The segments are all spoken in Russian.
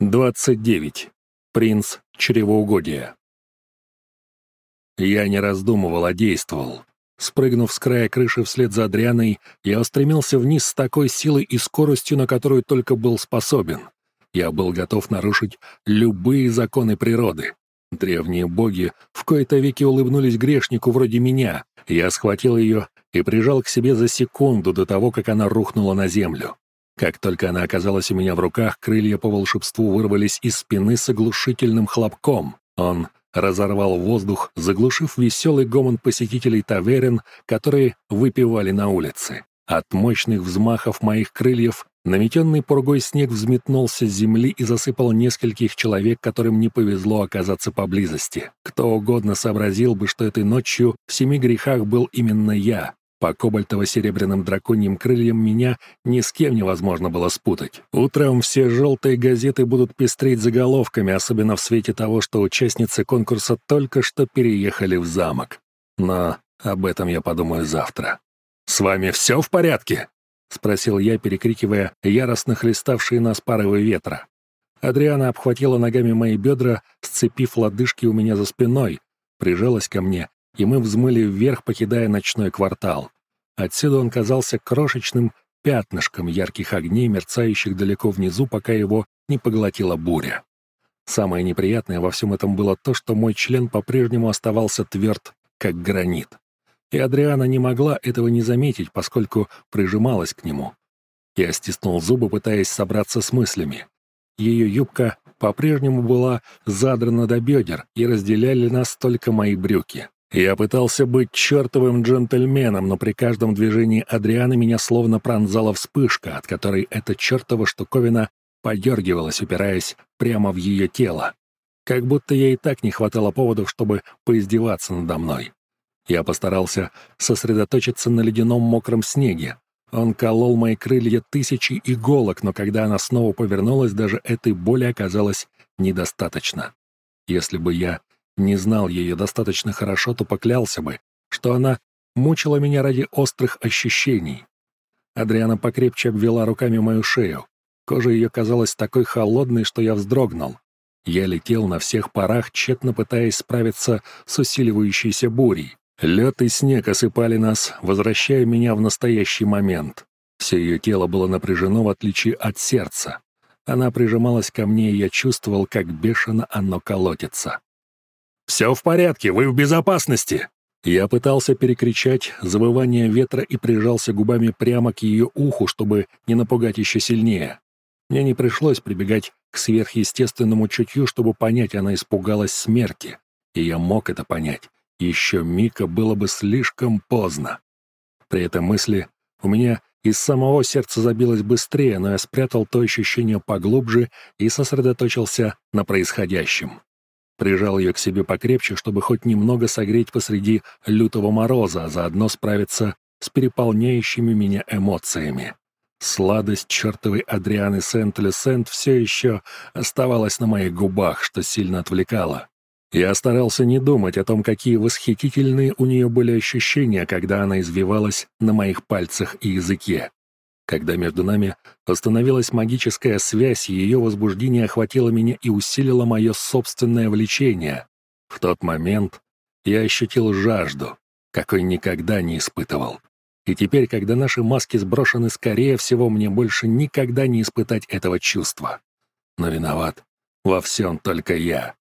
29. Принц чревоугодия. Я не раздумывал, а действовал. Спрыгнув с края крыши вслед за Адрианой, я устремился вниз с такой силой и скоростью, на которую только был способен. Я был готов нарушить любые законы природы. Древние боги в кои-то веки улыбнулись грешнику вроде меня. Я схватил ее и прижал к себе за секунду до того, как она рухнула на землю. Как только она оказалась у меня в руках, крылья по волшебству вырвались из спины с оглушительным хлопком. Он разорвал воздух, заглушив веселый гомон посетителей таверен, которые выпивали на улице. От мощных взмахов моих крыльев наметенный пургой снег взметнулся с земли и засыпал нескольких человек, которым не повезло оказаться поблизости. Кто угодно сообразил бы, что этой ночью в семи грехах был именно я. По кобальтово-серебряным драконьим крыльям меня ни с кем невозможно было спутать. Утром все желтые газеты будут пестреть заголовками, особенно в свете того, что участницы конкурса только что переехали в замок. Но об этом я подумаю завтра. «С вами все в порядке?» — спросил я, перекрикивая яростно хлеставшие нас порывы ветра. Адриана обхватила ногами мои бедра, сцепив лодыжки у меня за спиной, прижалась ко мне и мы взмыли вверх, покидая ночной квартал. Отсюда он казался крошечным пятнышком ярких огней, мерцающих далеко внизу, пока его не поглотила буря. Самое неприятное во всем этом было то, что мой член по-прежнему оставался тверд, как гранит. И Адриана не могла этого не заметить, поскольку прижималась к нему. Я стиснул зубы, пытаясь собраться с мыслями. Ее юбка по-прежнему была задрана до бедер, и разделяли нас только мои брюки. Я пытался быть чертовым джентльменом, но при каждом движении Адрианы меня словно пронзала вспышка, от которой эта чертова штуковина подергивалась, упираясь прямо в ее тело. Как будто ей и так не хватало поводов, чтобы поиздеваться надо мной. Я постарался сосредоточиться на ледяном мокром снеге. Он колол мои крылья тысячи иголок, но когда она снова повернулась, даже этой боли оказалось недостаточно. Если бы я не знал ее достаточно хорошо, то поклялся бы, что она мучила меня ради острых ощущений. Адриана покрепче обвела руками мою шею. Кожа ее казалась такой холодной, что я вздрогнул. Я летел на всех парах, тщетно пытаясь справиться с усиливающейся бурей. Лед и снег осыпали нас, возвращая меня в настоящий момент. Все ее тело было напряжено, в отличие от сердца. Она прижималась ко мне, и я чувствовал, как бешено оно колотится. «Все в порядке, вы в безопасности!» Я пытался перекричать завывание ветра и прижался губами прямо к ее уху, чтобы не напугать еще сильнее. Мне не пришлось прибегать к сверхъестественному чутью, чтобы понять, она испугалась смерти. И я мог это понять. Еще Мика было бы слишком поздно. При этой мысли у меня из самого сердца забилось быстрее, но я спрятал то ощущение поглубже и сосредоточился на происходящем. Прижал ее к себе покрепче, чтобы хоть немного согреть посреди лютого мороза, а заодно справиться с переполняющими меня эмоциями. Сладость чертовой Адрианы Сент-Люсент все еще оставалась на моих губах, что сильно отвлекало. Я старался не думать о том, какие восхитительные у нее были ощущения, когда она извивалась на моих пальцах и языке. Когда между нами остановилась магическая связь, ее возбуждение охватило меня и усилило мое собственное влечение. В тот момент я ощутил жажду, какой никогда не испытывал. И теперь, когда наши маски сброшены, скорее всего, мне больше никогда не испытать этого чувства. Но виноват во всем только я.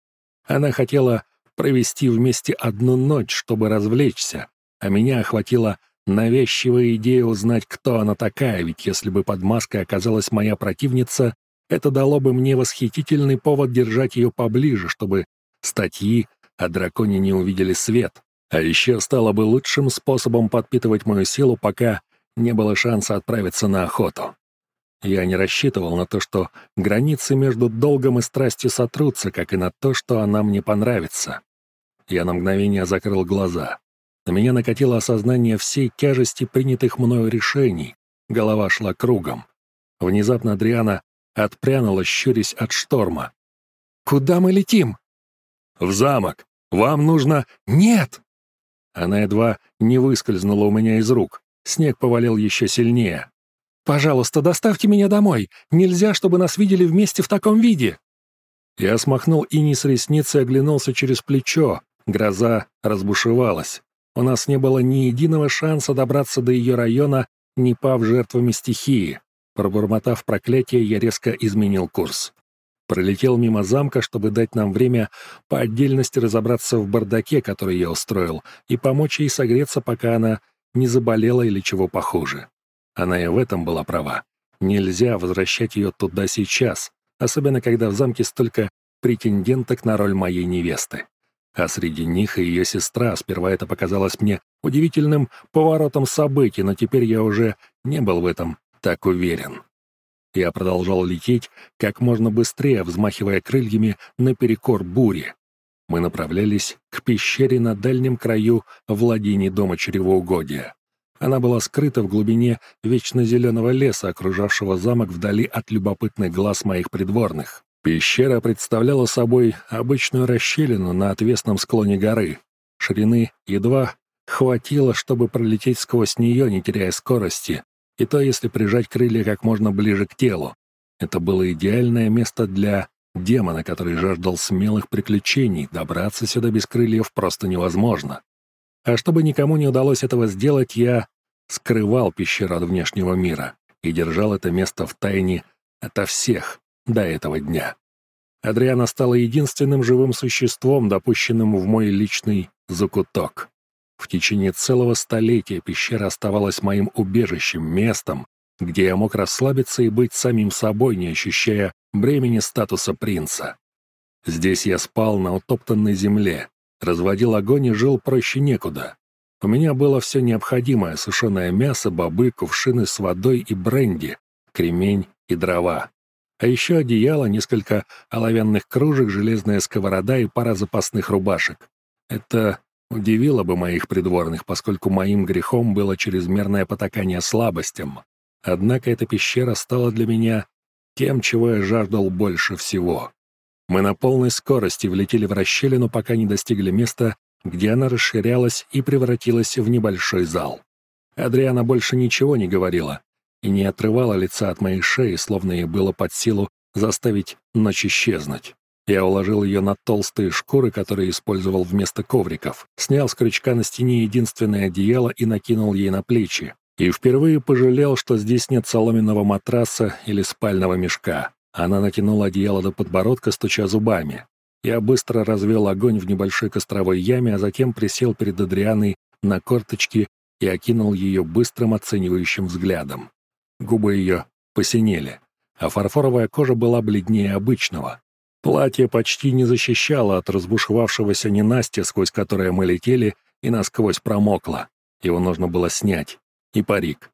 Она хотела провести вместе одну ночь, чтобы развлечься, а меня охватило Навязчивая идея узнать, кто она такая, ведь если бы под маской оказалась моя противница, это дало бы мне восхитительный повод держать ее поближе, чтобы статьи о драконе не увидели свет. А еще стало бы лучшим способом подпитывать мою силу, пока не было шанса отправиться на охоту. Я не рассчитывал на то, что границы между долгом и страстью сотрутся, как и на то, что она мне понравится. Я на мгновение закрыл глаза. На меня накатило осознание всей тяжести принятых мною решений. Голова шла кругом. Внезапно Адриана отпрянула, щурясь от шторма. «Куда мы летим?» «В замок. Вам нужно...» «Нет!» Она едва не выскользнула у меня из рук. Снег повалил еще сильнее. «Пожалуйста, доставьте меня домой. Нельзя, чтобы нас видели вместе в таком виде». Я смахнул ини с ресницы и оглянулся через плечо. Гроза разбушевалась. У нас не было ни единого шанса добраться до ее района, не пав жертвами стихии. Пробормотав проклятие, я резко изменил курс. Пролетел мимо замка, чтобы дать нам время по отдельности разобраться в бардаке, который я устроил, и помочь ей согреться, пока она не заболела или чего похуже. Она и в этом была права. Нельзя возвращать ее туда сейчас, особенно когда в замке столько претенденток на роль моей невесты. А среди них и ее сестра. Сперва это показалось мне удивительным поворотом событий, но теперь я уже не был в этом так уверен. Я продолжал лететь как можно быстрее, взмахивая крыльями наперекор бури. Мы направлялись к пещере на дальнем краю владений дома чревоугодия. Она была скрыта в глубине вечно леса, окружавшего замок вдали от любопытных глаз моих придворных. Пещера представляла собой обычную расщелину на отвесном склоне горы. Ширины едва хватило, чтобы пролететь сквозь нее, не теряя скорости, и то, если прижать крылья как можно ближе к телу. Это было идеальное место для демона, который жаждал смелых приключений. Добраться сюда без крыльев просто невозможно. А чтобы никому не удалось этого сделать, я скрывал пещеру от внешнего мира и держал это место в тайне ото всех до этого дня. Адриана стала единственным живым существом, допущенным в мой личный закуток. В течение целого столетия пещера оставалась моим убежищем, местом, где я мог расслабиться и быть самим собой, не ощущая бремени статуса принца. Здесь я спал на утоптанной земле, разводил огонь и жил проще некуда. У меня было все необходимое — сушеное мясо, бобы, кувшины с водой и бренди, кремень и дрова. А еще одеяло, несколько оловянных кружек, железная сковорода и пара запасных рубашек. Это удивило бы моих придворных, поскольку моим грехом было чрезмерное потакание слабостям. Однако эта пещера стала для меня тем, чего я жаждал больше всего. Мы на полной скорости влетели в расщелину, пока не достигли места, где она расширялась и превратилась в небольшой зал. Адриана больше ничего не говорила и не отрывала лица от моей шеи, словно ей было под силу заставить ночь исчезнуть. Я уложил ее на толстые шкуры, которые использовал вместо ковриков, снял с крючка на стене единственное одеяло и накинул ей на плечи. И впервые пожалел, что здесь нет соломенного матраса или спального мешка. Она натянула одеяло до подбородка, стуча зубами. Я быстро развел огонь в небольшой костровой яме, а затем присел перед Адрианой на корточки и окинул ее быстрым оценивающим взглядом. Губы ее посинели, а фарфоровая кожа была бледнее обычного. Платье почти не защищало от разбушевавшегося ненастья, сквозь которое мы летели, и насквозь промокло. Его нужно было снять. И парик.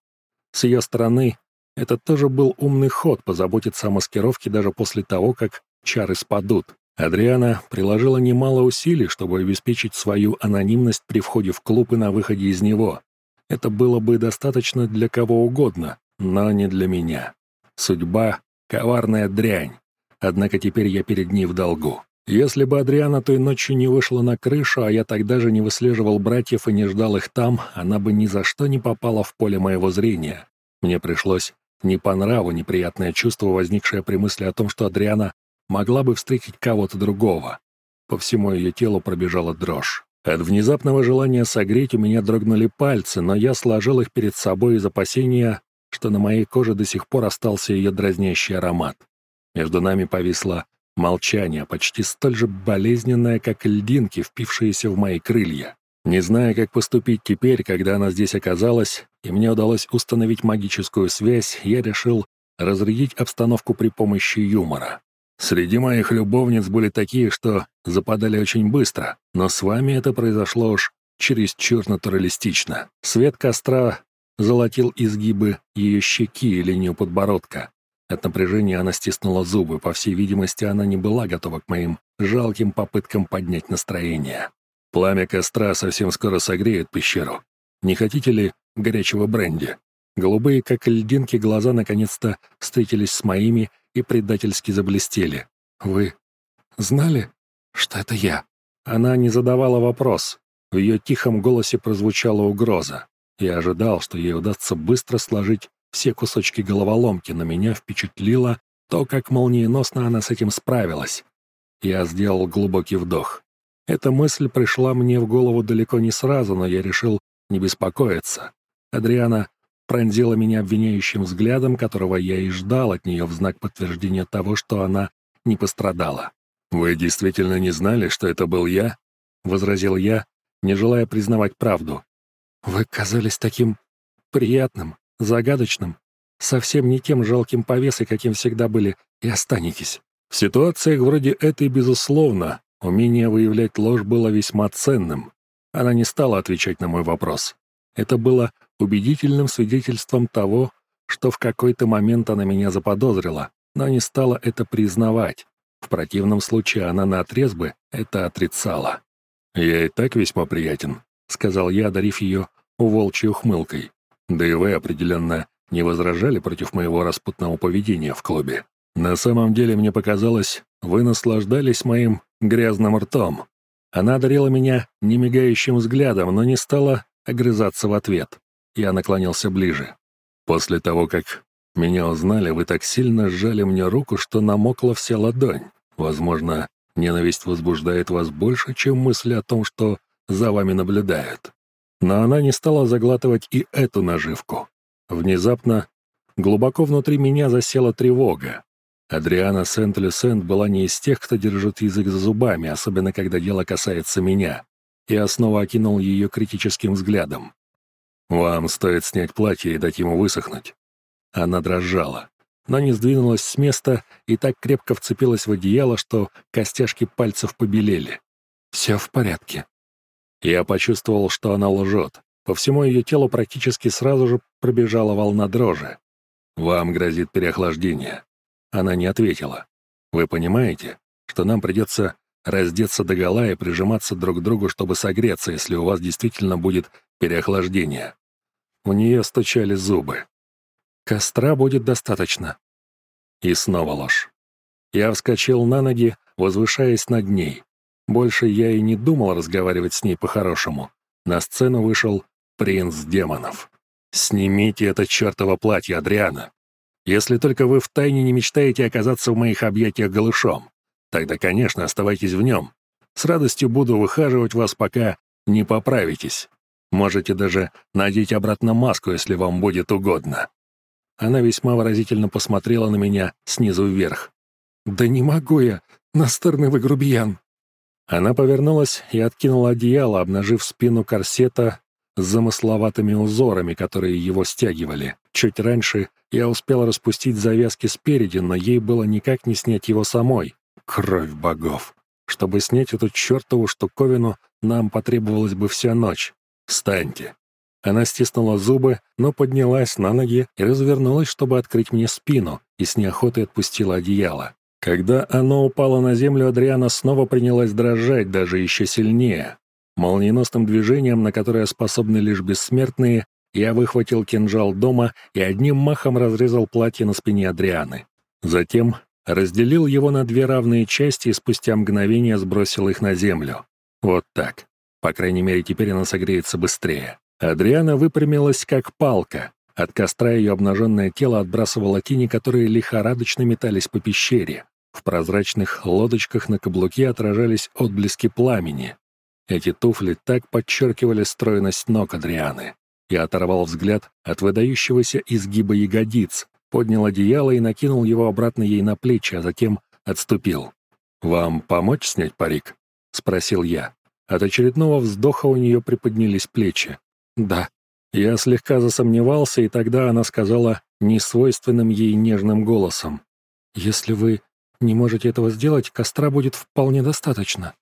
С ее стороны, это тоже был умный ход позаботиться о маскировке даже после того, как чары спадут. Адриана приложила немало усилий, чтобы обеспечить свою анонимность при входе в клуб и на выходе из него. Это было бы достаточно для кого угодно, но не для меня. Судьба — коварная дрянь. Однако теперь я перед ней в долгу. Если бы Адриана той ночью не вышла на крышу, а я тогда же не выслеживал братьев и не ждал их там, она бы ни за что не попала в поле моего зрения. Мне пришлось не по нраву неприятное чувство, возникшее при мысли о том, что Адриана могла бы встретить кого-то другого. По всему ее телу пробежала дрожь. От внезапного желания согреть у меня дрогнули пальцы, но я сложил их перед собой из опасения, что на моей коже до сих пор остался ее дразнящий аромат. Между нами повисло молчание, почти столь же болезненное, как льдинки, впившиеся в мои крылья. Не зная, как поступить теперь, когда она здесь оказалась, и мне удалось установить магическую связь, я решил разрядить обстановку при помощи юмора. Среди моих любовниц были такие, что западали очень быстро, но с вами это произошло уж чересчур натуралистично. Свет костра золотил изгибы ее щеки и линию подбородка. От напряжения она стиснула зубы, по всей видимости, она не была готова к моим жалким попыткам поднять настроение. Пламя костра совсем скоро согреет пещеру. Не хотите ли горячего бренди? Голубые, как льдинки, глаза наконец-то встретились с моими и предательски заблестели. «Вы знали, что это я?» Она не задавала вопрос. В ее тихом голосе прозвучала угроза. Я ожидал, что ей удастся быстро сложить все кусочки головоломки, но меня впечатлило то, как молниеносно она с этим справилась. Я сделал глубокий вдох. Эта мысль пришла мне в голову далеко не сразу, но я решил не беспокоиться. Адриана пронзила меня обвиняющим взглядом, которого я и ждал от нее в знак подтверждения того, что она не пострадала. «Вы действительно не знали, что это был я?» — возразил я, не желая признавать правду. «Вы казались таким приятным, загадочным, совсем не тем жалким повесой, каким всегда были, и останетесь». В ситуациях вроде этой, безусловно, умение выявлять ложь было весьма ценным. Она не стала отвечать на мой вопрос. Это было убедительным свидетельством того, что в какой-то момент она меня заподозрила, но не стала это признавать. В противном случае она наотрез бы это отрицала. «Я и так весьма приятен», — сказал я, одарив ее уволчьей ухмылкой. «Да и вы определенно не возражали против моего распутного поведения в клубе. На самом деле, мне показалось, вы наслаждались моим грязным ртом». Она одарила меня немигающим взглядом, но не стала огрызаться в ответ. Я наклонился ближе. «После того, как меня узнали, вы так сильно сжали мне руку, что намокла вся ладонь. Возможно, ненависть возбуждает вас больше, чем мысли о том, что за вами наблюдают. Но она не стала заглатывать и эту наживку. Внезапно, глубоко внутри меня засела тревога. Адриана Сент-Люсент была не из тех, кто держит язык за зубами, особенно когда дело касается меня. Я снова окинул ее критическим взглядом. «Вам стоит снять платье и дать ему высохнуть. Она дрожала, но не сдвинулась с места и так крепко вцепилась в одеяло, что костяшки пальцев побелели. «Все в порядке». Я почувствовал, что она лжет. По всему ее телу практически сразу же пробежала волна дрожи. «Вам грозит переохлаждение». Она не ответила. «Вы понимаете, что нам придется раздеться догола и прижиматься друг к другу, чтобы согреться, если у вас действительно будет переохлаждение?» У нее стучали зубы. Костра будет достаточно. И снова ложь. Я вскочил на ноги, возвышаясь над ней. Больше я и не думал разговаривать с ней по-хорошему. На сцену вышел принц демонов. «Снимите это чертово платье, Адриана. Если только вы втайне не мечтаете оказаться в моих объятиях голышом, тогда, конечно, оставайтесь в нем. С радостью буду выхаживать вас, пока не поправитесь. Можете даже надеть обратно маску, если вам будет угодно. Она весьма выразительно посмотрела на меня снизу вверх. «Да не могу я, настырный вы грубиян!» Она повернулась и откинула одеяло, обнажив спину корсета с замысловатыми узорами, которые его стягивали. Чуть раньше я успел распустить завязки спереди, но ей было никак не снять его самой. Кровь богов! Чтобы снять эту чертову штуковину, нам потребовалась бы вся ночь. «Встаньте!» Она стиснула зубы, но поднялась на ноги и развернулась, чтобы открыть мне спину, и с неохотой отпустила одеяло. Когда оно упало на землю, Адриана снова принялась дрожать, даже еще сильнее. Молниеносным движением, на которое способны лишь бессмертные, я выхватил кинжал дома и одним махом разрезал платье на спине Адрианы. Затем разделил его на две равные части и спустя мгновение сбросил их на землю. Вот так. По крайней мере, теперь она согреется быстрее. Адриана выпрямилась как палка. От костра ее обнаженное тело отбрасывало тени, которые лихорадочно метались по пещере. В прозрачных лодочках на каблуке отражались отблески пламени. Эти туфли так подчеркивали стройность ног Адрианы. Я оторвал взгляд от выдающегося изгиба ягодиц, поднял одеяло и накинул его обратно ей на плечи, а затем отступил. «Вам помочь снять парик?» — спросил я. От очередного вздоха у нее приподнялись плечи. «Да». Я слегка засомневался, и тогда она сказала несвойственным ей нежным голосом. «Если вы не можете этого сделать, костра будет вполне достаточно».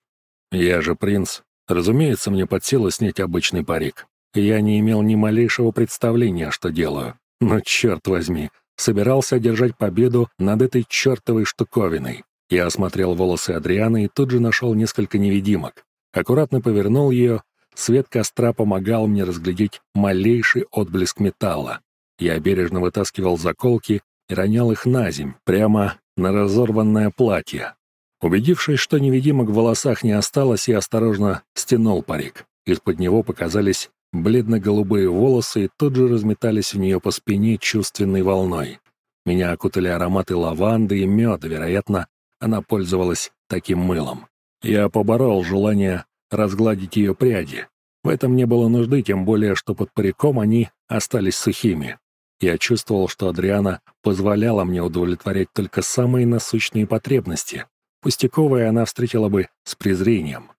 «Я же принц. Разумеется, мне под силу снять обычный парик. Я не имел ни малейшего представления, что делаю. Но, черт возьми, собирался одержать победу над этой чертовой штуковиной. Я осмотрел волосы Адрианы и тут же нашел несколько невидимок. Аккуратно повернул ее, Свет костра помогал мне разглядеть малейший отблеск металла. Я бережно вытаскивал заколки и ронял их на земь, прямо на разорванное платье. Убедившись, что невидимок в волосах не осталось, я осторожно стянул парик. Из-под него показались бледно-голубые волосы и тут же разметались в нее по спине чувственной волной. Меня окутали ароматы лаванды и меда, вероятно, она пользовалась таким мылом. Я поборол желание разгладить ее пряди. В этом не было нужды, тем более, что под париком они остались сухими. Я чувствовал, что Адриана позволяла мне удовлетворять только самые насущные потребности. Пустяковые она встретила бы с презрением.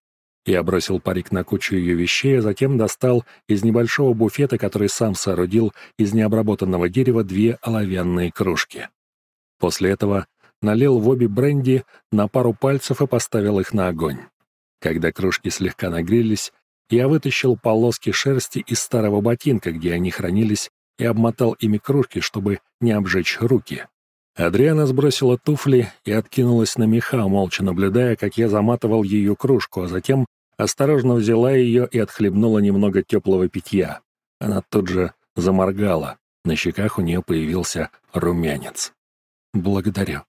Я бросил парик на кучу ее вещей, а затем достал из небольшого буфета, который сам соорудил из необработанного дерева, две оловянные кружки. После этого налил в обе бренди на пару пальцев и поставил их на огонь. Когда кружки слегка нагрелись, я вытащил полоски шерсти из старого ботинка, где они хранились, и обмотал ими кружки, чтобы не обжечь руки. Адриана сбросила туфли и откинулась на меха, молча наблюдая, как я заматывал ее кружку, а затем осторожно взяла ее и отхлебнула немного теплого питья. Она тут же заморгала. На щеках у нее появился румянец. «Благодарю».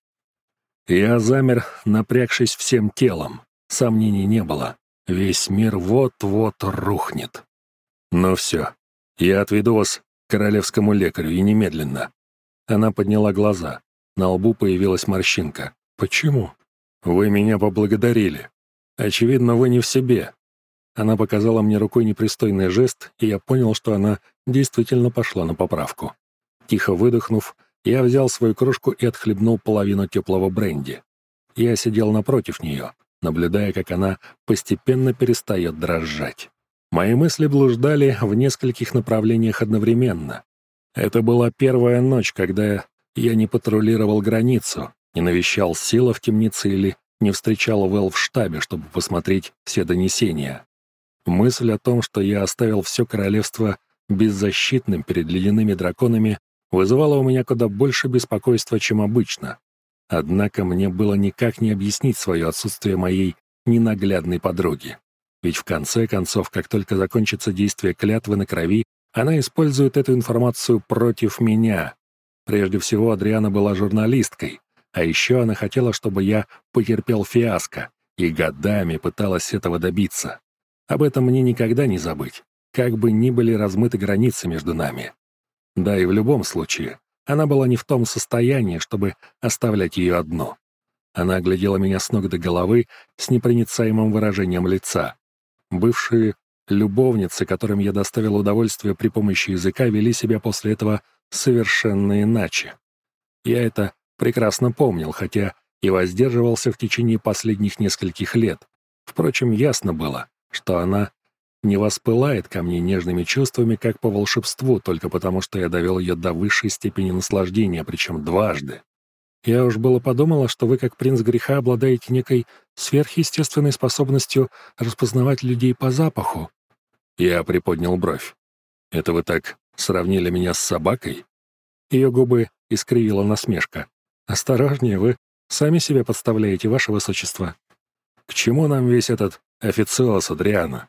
Я замер, напрягшись всем телом. Сомнений не было. Весь мир вот-вот рухнет. «Ну все, я отведу вас королевскому лекарю, и немедленно». Она подняла глаза. На лбу появилась морщинка. «Почему?» «Вы меня поблагодарили. Очевидно, вы не в себе». Она показала мне рукой непристойный жест, и я понял, что она действительно пошла на поправку. Тихо выдохнув, я взял свою кружку и отхлебнул половину теплого бренди. Я сидел напротив нее, наблюдая, как она постепенно перестает дрожать. Мои мысли блуждали в нескольких направлениях одновременно. Это была первая ночь, когда я не патрулировал границу, не навещал Сила в темнице или не встречал Вэл в штабе, чтобы посмотреть все донесения. Мысль о том, что я оставил все королевство беззащитным перед ледяными драконами, вызывала у меня куда больше беспокойства, чем обычно. Однако мне было никак не объяснить свое отсутствие моей ненаглядной подруги. Ведь в конце концов, как только закончится действие клятвы на крови, она использует эту информацию против меня. Прежде всего, Адриана была журналисткой, а еще она хотела, чтобы я потерпел фиаско, и годами пыталась этого добиться. Об этом мне никогда не забыть, как бы ни были размыты границы между нами. Да и в любом случае, она была не в том состоянии, чтобы оставлять ее одну. Она оглядела меня с ног до головы с непроницаемым выражением лица. Бывшие любовницы, которым я доставил удовольствие при помощи языка, вели себя после этого совершенно иначе. Я это прекрасно помнил, хотя и воздерживался в течение последних нескольких лет. Впрочем, ясно было, что она не воспылает ко мне нежными чувствами, как по волшебству, только потому что я довел ее до высшей степени наслаждения, причем дважды. Я уж было подумала, что вы, как принц греха, обладаете некой сверхъестественной способностью распознавать людей по запаху. Я приподнял бровь. Это вы так сравнили меня с собакой? Ее губы искривила насмешка. Осторожнее, вы сами себя подставляете, ваше высочество. К чему нам весь этот официоз Адриана?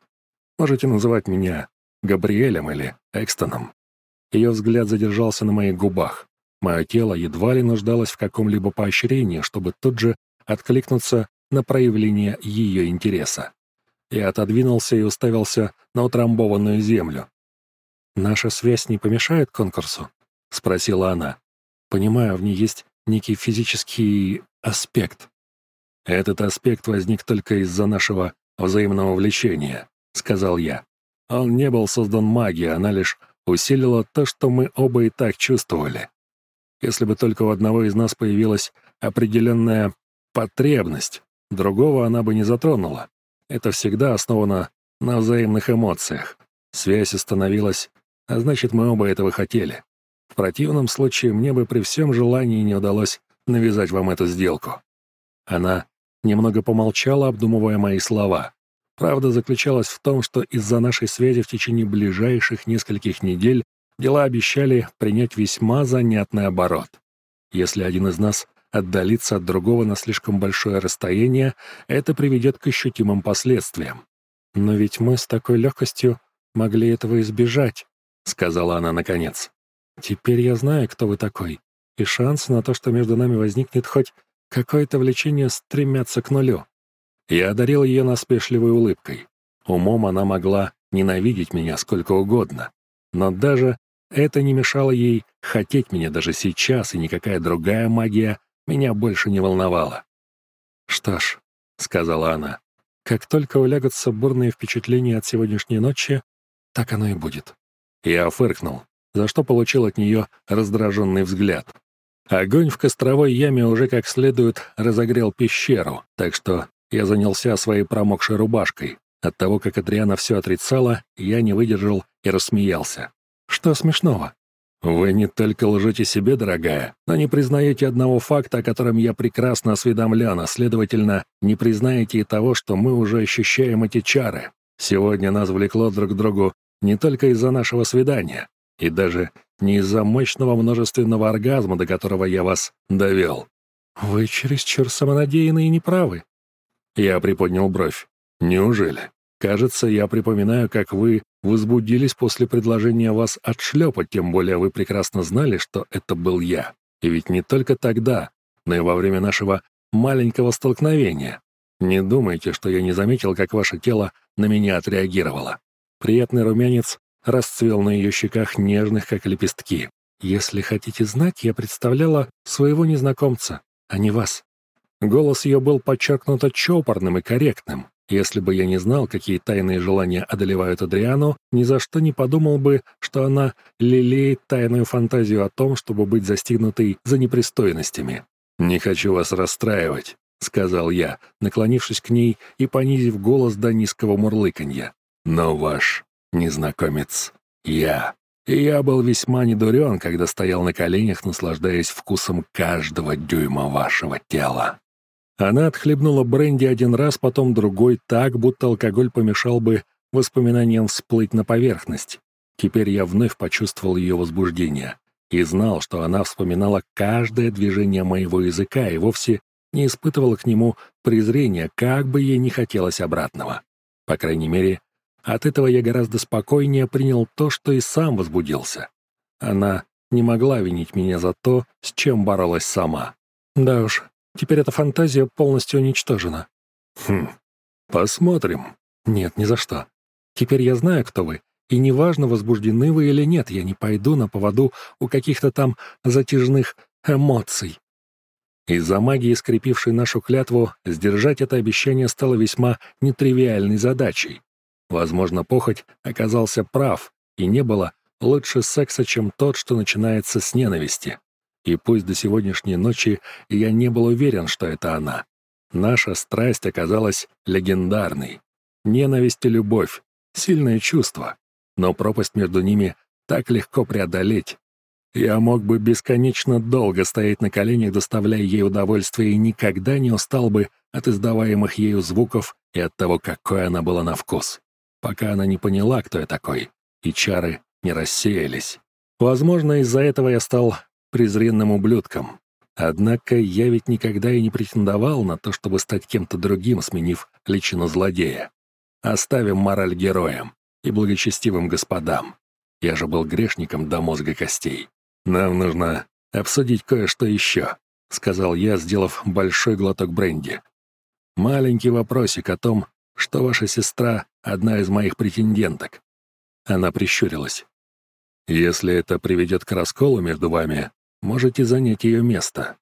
Можете называть меня Габриэлем или Экстоном. Ее взгляд задержался на моих губах. Мое тело едва ли нуждалось в каком-либо поощрении, чтобы тут же откликнуться на проявление ее интереса. Я отодвинулся и уставился на утрамбованную землю. «Наша связь не помешает конкурсу?» — спросила она. «Понимаю, в ней есть некий физический аспект». «Этот аспект возник только из-за нашего взаимного влечения», — сказал я. «Он не был создан магией, она лишь усилила то, что мы оба и так чувствовали. Если бы только у одного из нас появилась определенная потребность, другого она бы не затронула. Это всегда основано на взаимных эмоциях. Связь установилась, а значит, мы оба этого хотели. В противном случае мне бы при всем желании не удалось навязать вам эту сделку. Она немного помолчала, обдумывая мои слова. Правда заключалась в том, что из-за нашей связи в течение ближайших нескольких недель дела обещали принять весьма занятный оборот. Если один из нас отдалится от другого на слишком большое расстояние, это приведет к ощутимым последствиям. «Но ведь мы с такой легкостью могли этого избежать», — сказала она наконец. «Теперь я знаю, кто вы такой, и шансы на то, что между нами возникнет хоть какое-то влечение, стремятся к нулю». Я одарил ее насмешливой улыбкой. Умом она могла ненавидеть меня сколько угодно. Но даже это не мешало ей хотеть меня даже сейчас, и никакая другая магия меня больше не волновала. «Что ж», — сказала она, — «как только улягутся бурные впечатления от сегодняшней ночи, так оно и будет». Я фыркнул, за что получил от нее раздраженный взгляд. Огонь в костровой яме уже как следует разогрел пещеру, так что я занялся своей промокшей рубашкой. От того, как Адриана все отрицала, я не выдержал и рассмеялся. «Что смешного?» «Вы не только лжете себе, дорогая, но не признаете одного факта, о котором я прекрасно осведомлен, а, следовательно, не признаете и того, что мы уже ощущаем эти чары. Сегодня нас влекло друг к другу не только из-за нашего свидания, и даже не из-за мощного множественного оргазма, до которого я вас довел». «Вы чересчур самонадеянны и неправы». Я приподнял бровь. «Неужели? Кажется, я припоминаю, как вы возбудились после предложения вас отшлепать, тем более вы прекрасно знали, что это был я. И ведь не только тогда, но и во время нашего маленького столкновения. Не думайте, что я не заметил, как ваше тело на меня отреагировало. Приятный румянец расцвел на ее щеках нежных, как лепестки. Если хотите знать, я представляла своего незнакомца, а не вас. Голос ее был подчеркнуто чопорным и корректным, если бы я не знал, какие тайные желания одолевают Адриану, ни за что не подумал бы, что она лелеет тайную фантазию о том, чтобы быть застигнутой за непристойностями. «Не хочу вас расстраивать», — сказал я, наклонившись к ней и понизив голос до низкого мурлыканья. «Но ваш незнакомец — я. И я был весьма недурен, когда стоял на коленях, наслаждаясь вкусом каждого дюйма вашего тела». Она отхлебнула бренди один раз, потом другой, так, будто алкоголь помешал бы воспоминаниям всплыть на поверхность. Теперь я вновь почувствовал ее возбуждение и знал, что она вспоминала каждое движение моего языка и вовсе не испытывала к нему презрения, как бы ей не хотелось обратного. По крайней мере, от этого я гораздо спокойнее принял то, что и сам возбудился. Она не могла винить меня за то, с чем боролась сама. Да уж, Теперь эта фантазия полностью уничтожена. Хм, посмотрим. Нет, ни за что. Теперь я знаю, кто вы, и неважно, возбуждены вы или нет, я не пойду на поводу у каких-то там затяжных эмоций. Из-за магии, скрепившей нашу клятву, сдержать это обещание стало весьма нетривиальной задачей. Возможно, похоть оказался прав, и не было лучше секса, чем тот, что начинается с ненависти. И пусть до сегодняшней ночи я не был уверен, что это она. Наша страсть оказалась легендарной. Ненависть и любовь — сильное чувство, но пропасть между ними так легко преодолеть. Я мог бы бесконечно долго стоять на коленях, доставляя ей удовольствие, и никогда не устал бы от издаваемых ею звуков и от того, какой она была на вкус, пока она не поняла, кто я такой, и чары не рассеялись. Возможно, из-за этого я стал презренным ублюдком. Однако я ведь никогда и не претендовал на то, чтобы стать кем-то другим, сменив личину злодея. Оставим мораль героям и благочестивым господам. Я же был грешником до мозга костей. Нам нужно обсудить кое-что еще, — сказал я, сделав большой глоток бренди. Маленький вопросик о том, что ваша сестра — одна из моих претенденток. Она прищурилась. Если это приведет к расколу между вами, можете занять ее место».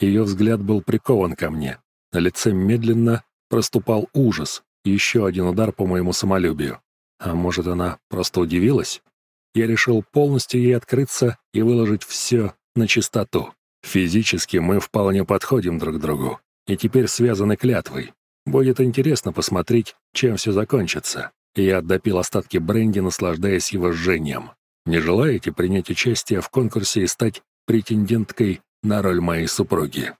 Ее взгляд был прикован ко мне. На лице медленно проступал ужас, еще один удар по моему самолюбию. А может, она просто удивилась? Я решил полностью ей открыться и выложить все на чистоту. Физически мы вполне подходим друг другу, и теперь связаны клятвой. Будет интересно посмотреть, чем все закончится. Я допил остатки бренди, наслаждаясь его жжением. Не желаете принять участие в конкурсе и стать претенденткой на роль моей супруги?»